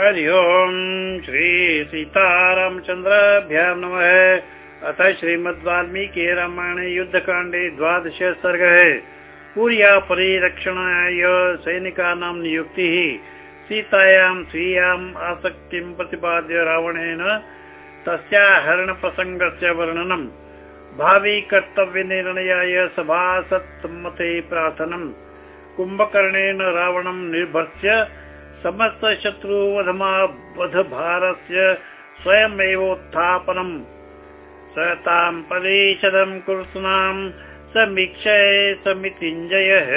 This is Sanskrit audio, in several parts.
हरि ओम् श्री सीतारामचन्द्राभ्यां नमः। अथ श्रीमद् वाल्मीकि रामायणे युद्धकाण्डे द्वादश सर्गः। पूर्या परिरक्षणाय सैनिकानां नियुक्तिः। सीतायां स्वीयाम् आसक्तिं प्रतिपाद्य रावणेन तस्या हरणप्रसङ्गस्य वर्णनम् भावि कर्तव्यनिर्णयाय सभासत्सम्मते प्रार्थनम् कुम्भकर्णेन रावणं निर्भर्त्य समस्तशत्रुवधमावधभारस्य स्वयमेवोत्थापनम्। स तां परिषदं कुर्तॄणां समीक्षय समितिञ्जयः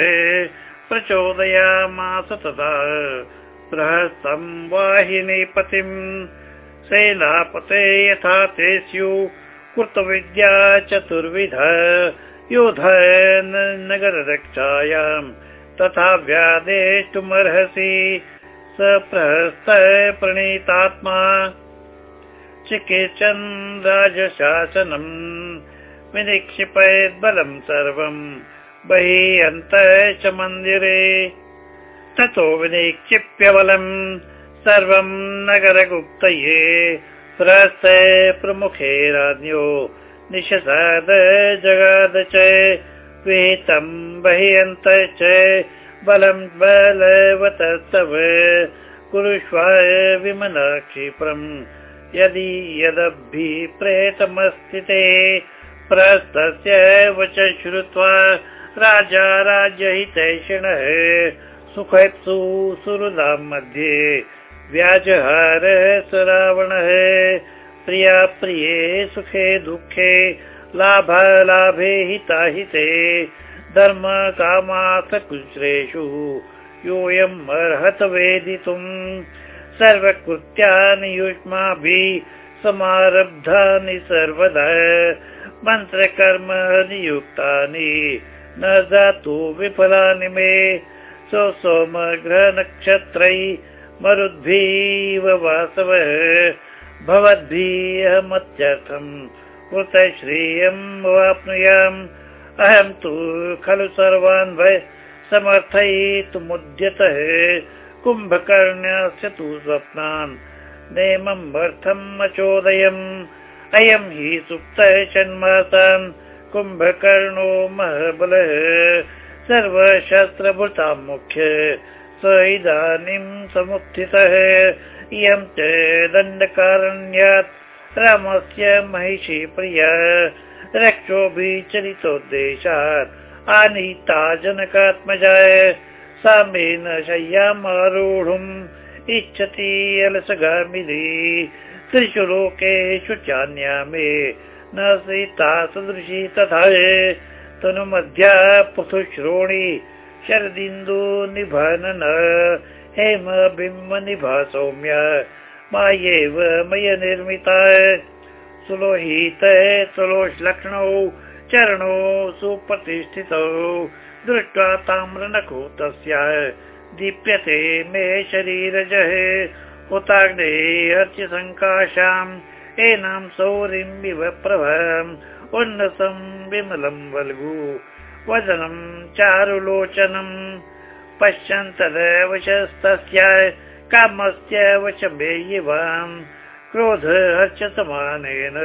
प्रचोदयामास तदा। प्रहस्तं वाहिनी पतिम् सेनापते यथा ते स्युः कृतविद्या चतुर्विध। योध नगररक्षायाम् तथा व्यादेष्टुमर्हसि प्रहस्त प्रणीतात्मा। चिकित्सन् राजशासनम् विनिक्षिपयद् बलम् सर्वम् बहिः अन्तः च मन्दिरे। ततो विनिक्षिप्य बलम् सर्वम् नगरगुप्तये प्रहस्त प्रमुखे राज्ञो निषसाद जगाद च। विहितम् बहिः अन्तः च बलं बलवतस्तव कुरुष्व विमना क्षिप्रम् यदि यदभिप्रेतमस्ति ते प्रस्तस्य वच श्रुत्वा राजा राज्यहितैषिणः सुखेप्सु सुहृदां मध्ये। व्याजहार स रावणः प्रिया प्रिये सुखे दुःखे लाभालाभे हिताहिते धर्म कामार्थकुश्रेषु योऽयम् अर्हत वेदितुम्। सर्वकृत्यानि युष्माभिः समारब्धानि सर्वदा। मन्त्रकर्म नियुक्तानि न दातु विफलानि मे। सोमग्रहनक्षत्रै मरुद्भिव वासवः। भवद्भिः अहमत्यर्थम्। कृत श्रियम् वाप्नुयाम् अहं तु खलु सर्वान् भय समर्थयितुमुद्यतः। कुम्भकर्ण्यस्य तु स्वप्नान् नेमम् अर्थम् अचोदयम्। अयम् हि सुप्तः षण्मासान् कुम्भकर्णो महबलः। सर्वशास्त्रभृतां मुख्य स इदानीं समुत्थितः। इयं च दण्डकारण्यात् रामस्य महिषी प्रिया रक्षोभिचरितोद्देशात् आनीता जनकात्मजाय सामेन शय्यामारोढुम् इच्छति अलसगामिनी। त्रिषु लोकेषु चान्या मे न सीता सदृशी तथा तनुमध्या पथुश्रोणि शरदिन्दु निभनन। हेम बिम्ब निभा सौम्य। मायेव मय निर्मिता सुलोहित सुलोष्लक्ष्णौ चरणौ सुप्रतिष्ठितौ दृष्ट्वा ताम्रनखो तस्य दीप्यते मे शरीरजः हुताग्ने अर्च्य सङ्काशाम् एनां सौरिम् इव प्रभम् उन्नतं विमलं वल्गु। वदनं चारुलोचनम् पश्यन्तदवशस्तस्य कामस्य वशमे क्रोध हर्षसमानेन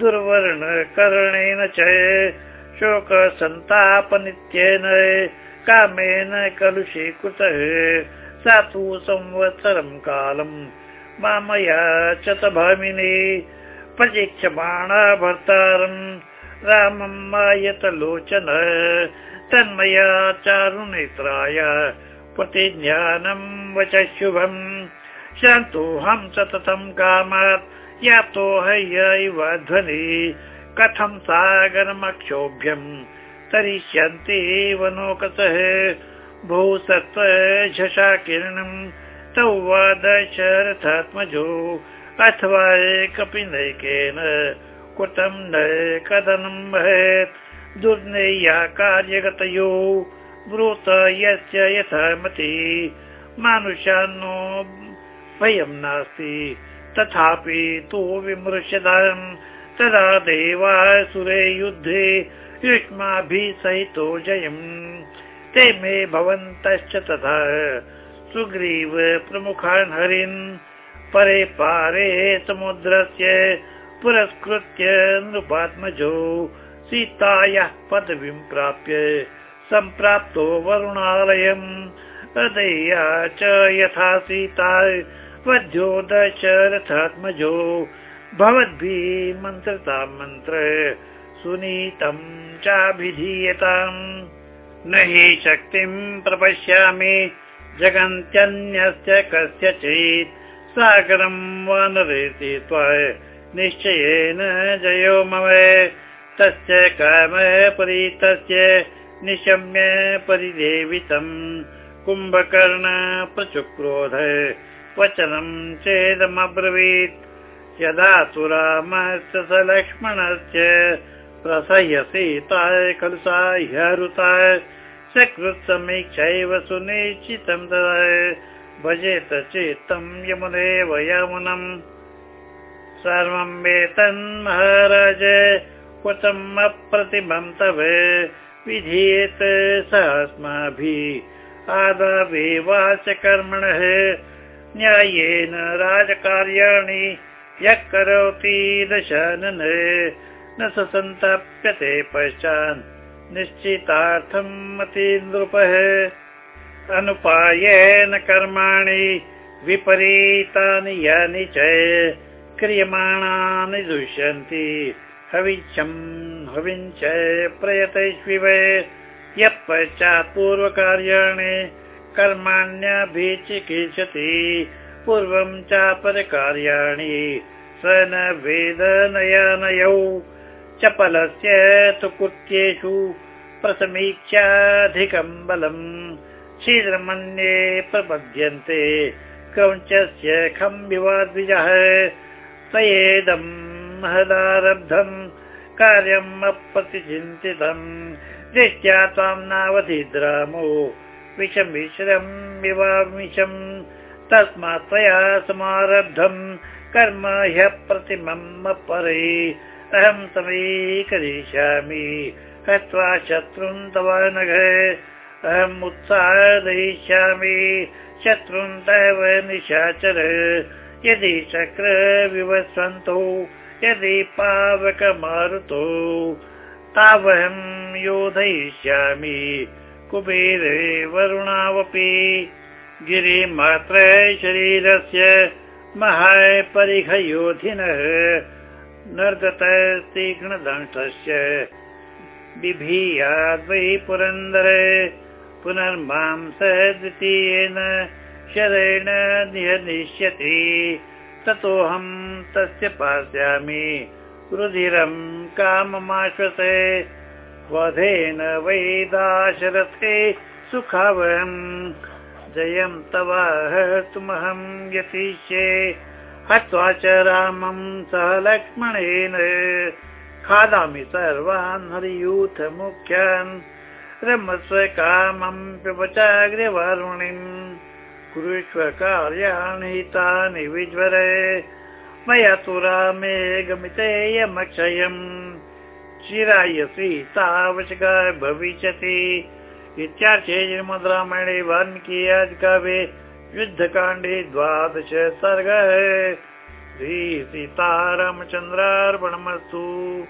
दुर्वर्णकरणेन च शोकसन्तापनित्येन कामेन कलुषीकृतः तु संवत्सरं कालम् मामया च भामिनी प्रतीक्षमाणा भर्तारम् रामम् मायतलोचन तन्मया चारुनेत्राय प्रतिज्ञानम् वच शुभम् शान्तोऽहं सततं कामात्। यातो हय्य ध्वनि। कथं सागरमक्षोभ्यम् तरिष्यन्ति सत्त्व झषा किरणम् तौ वा दशरथात्मजो। अथवा एकपि नैकेन कृतं न कथनं भवेत् दुर्नैया कार्यगतयो ब्रूत यस्य यथा मति मानुषान्नो भयं नास्ति। तथापि तु विमृश्यताम् तदा देवासुरे युद्धे युष्माभिः सहितो जयम्। ते मे भवन्तश्च तथा। सुग्रीव प्रमुखान् हरिन् परे पारे समुद्रस्य पुरस्कृत्य नृपात्मजो सीतायाः पदवीं प्राप्य सम्प्राप्तो वरुणालयम्। हृदया च यथा सीता वध्यो दशरथात्मजो भवद्भिः मन्त्रता मन्त्र सुनीतं चाभिधीयताम्। न हि शक्तिं प्रपश्यामि जगन्त्यन्यस्य कस्यचित् सागरं वा नरेति निश्चयेन जयो मम। तस्य काम परितस्य निशम्य परिदेवितम् कुम्भकर्ण प्रचुक्रोध वचनं चेदमब्रवीत्। यदा तु रामस्य स लक्ष्मणस्य प्रसह्यसीताय खलु साह्यरुताय सकृत्समीक्षैव सुनिश्चितं भजेत चेत्तं यमुनेव यमुनम् सर्वं वेतन् महाराज क्वचम् अप्रतिमं तव विधीयेत स अस्माभिः आदावेवाच कर्मणः न्यायेन राजकार्याणि यः करोति दशानन न स सन्तप्यते पश्चान् निश्चितार्थम् नृपः अनुपायेन कर्माणि विपरीतानि यानि च क्रियमाणानि दुष्यन्ति। हविच्छम् हविञ्च प्रयतैष्विव। यः पश्चात् पूर्वकार्याणि कर्माण्यभिचिकीर्षति पूर्वं चापरकार्याणि। स न वेदनयानयौ चपलस्य तु कृत्येषु प्रसमीक्षाधिकं बलम्। शीघ्रमन्ये प्रपद्यन्ते। क्रौञ्चस्य खं विवाद्विजः। सयेदं महदारब्धं। कार्यम् अप्रतिचिन्तितम् दृष्ट्या त्वां नावधिद्रामो विषमिश्रं विवामिषम् तस्मात् त्वया समारब्धम् कर्म ह्यः प्रतिमम् परे अहं समीकरिष्यामि हत्वा शत्रुन् तव नघ। अहम् उत्साहयिष्यामि शत्रुन् तव निशाचर। यदि चक्र विवस्वन्तौ यदि पावकमारुतो तावहं योधयिष्यामि कुबेरे वरुणावपि गिरिमात्र शरीरस्य महाय परिघयोधिनः नर्दत तीक्ष्णदंशस्य बिभीयाद्वै पुरन्दर पुनर्मां स द्वितीयेन शरेण निहनिष्यति। ततोऽहं तस्य पास्यामि। रुधिरं काममाश्वसे वधेन वै दाशरथे सुखावहम् जयं तव हर्तुमहं यतिष्ये। हत्वा च रामं सह लक्ष्मणेन। खादामि सर्वान् हरियूथ मुख्यान् रमस्व कामं पिबचाग्र्यवारुणिम् कुरुष्व कार्याणि तानि विज्वर। मया तु रामे गमितेयमक्षयम् चिराय सीतावशका भविष्यति। इत्यार्थे श्रीमद् रामायणे वाल्मीकि आदिकाव्ये युद्धकाण्डे द्वादश सर्गः। श्रीसीतारामचन्द्रार्पणमस्तु